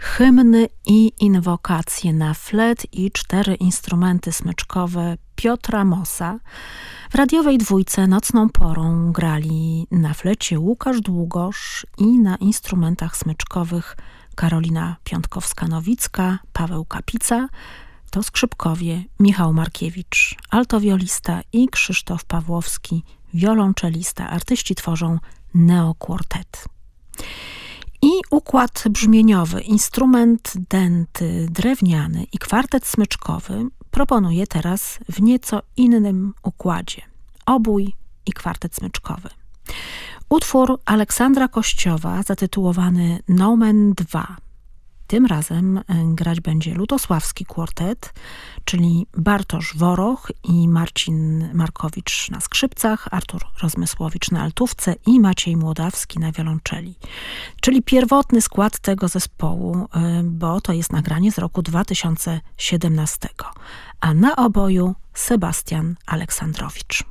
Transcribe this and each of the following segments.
hymny i inwokacje na flet i cztery instrumenty smyczkowe Piotra Mosa. W radiowej dwójce nocną porą grali na flecie Łukasz Długosz i na instrumentach smyczkowych Karolina Piątkowska-Nowicka, Paweł Kapica, to skrzypkowie Michał Markiewicz, altowiolista i Krzysztof Pawłowski, wiolonczelista. Artyści tworzą neokwartet. Układ brzmieniowy, instrument denty drewniany i kwartet smyczkowy proponuję teraz w nieco innym układzie. Obój i kwartet smyczkowy. Utwór Aleksandra Kościowa zatytułowany Nomen 2 tym razem e, grać będzie Lutosławski Kwartet, czyli Bartosz Woroch i Marcin Markowicz na skrzypcach, Artur Rozmysłowicz na altówce i Maciej Młodawski na wiolonczeli. Czyli pierwotny skład tego zespołu, e, bo to jest nagranie z roku 2017. A na oboju Sebastian Aleksandrowicz.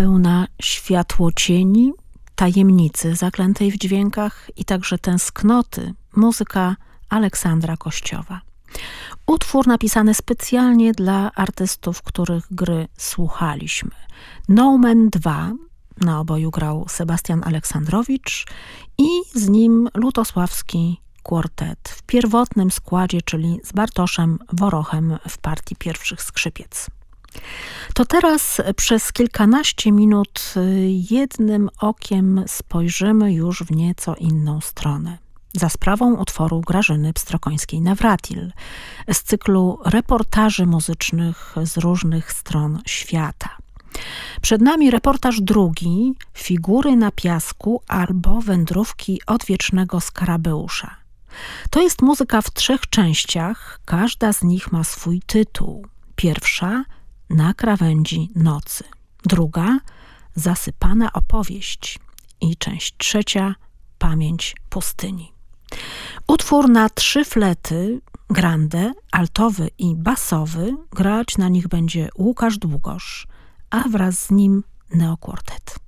Pełna światło cieni, tajemnicy zaklętej w dźwiękach i także tęsknoty, muzyka Aleksandra Kościowa. Utwór napisany specjalnie dla artystów, których gry słuchaliśmy. No Man 2 na oboju grał Sebastian Aleksandrowicz i z nim Lutosławski Quartet w pierwotnym składzie, czyli z Bartoszem Worochem w partii pierwszych skrzypiec. To teraz przez kilkanaście minut jednym okiem spojrzymy już w nieco inną stronę. Za sprawą utworu Grażyny Pstrokońskiej-Nawratil z cyklu reportaży muzycznych z różnych stron świata. Przed nami reportaż drugi, figury na piasku albo wędrówki odwiecznego skarabeusza. To jest muzyka w trzech częściach, każda z nich ma swój tytuł. Pierwsza na krawędzi nocy, druga zasypana opowieść i część trzecia pamięć pustyni. Utwór na trzy flety, grande, altowy i basowy, grać na nich będzie Łukasz Długosz, a wraz z nim neokwartet.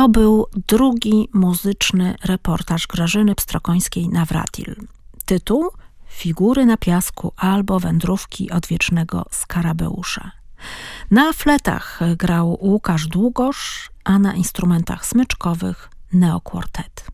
To był drugi muzyczny reportaż Grażyny Pstrokońskiej na Wratil. Tytuł Figury na piasku albo Wędrówki odwiecznego Skarabeusza. Na fletach grał Łukasz Długosz, a na instrumentach smyczkowych neokwartet.